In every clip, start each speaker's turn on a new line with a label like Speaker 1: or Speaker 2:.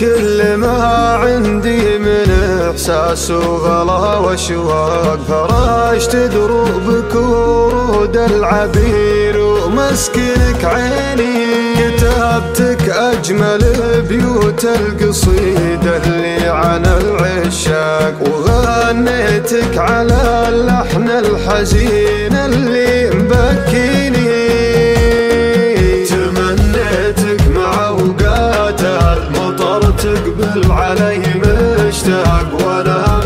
Speaker 1: كل ما عندي من إحساس وغلا وأشواق فرشت دروبك ورود العبير ومسكنك عيني كتبتك أجمل بيوت القصيدة اللي عن العشاق وغنيتك على اللحن الحزين اللي تقبل علي مشتاق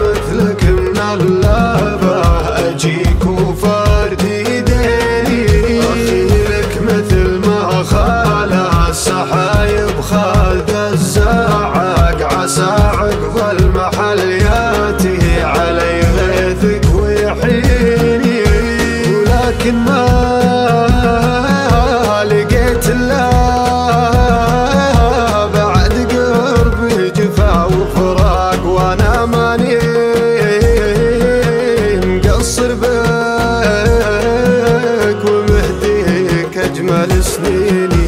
Speaker 1: أجمل سنيني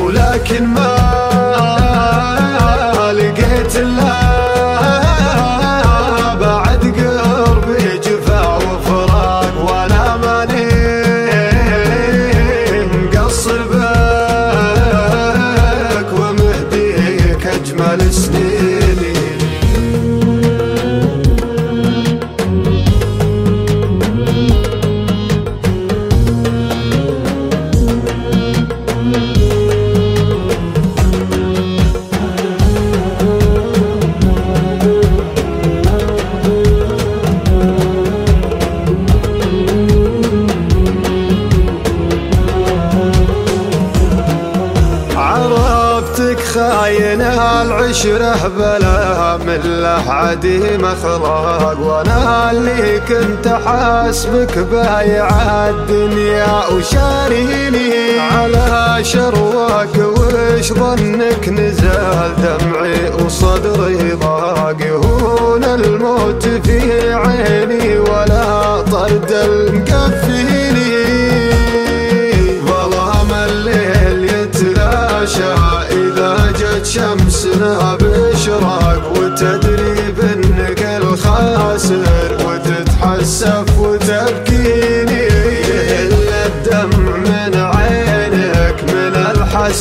Speaker 1: ولكن ما love. خاين العشرة بلا من له عديم اخلاق وأنا اللي كنت حاسبك بايع الدنيا وشاريني على شرواك وش ظنك نزل دمعي وصدري ضاق؟ هون الموت في عيني ولا طرد المكفيني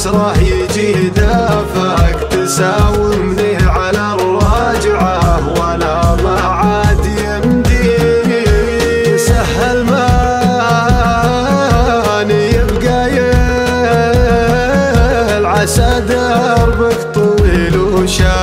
Speaker 1: الحسرة يجي دافك تساومني على الراجعة ولا ما عاد يمديني سهل ما يبقى العسى دربك طويل ما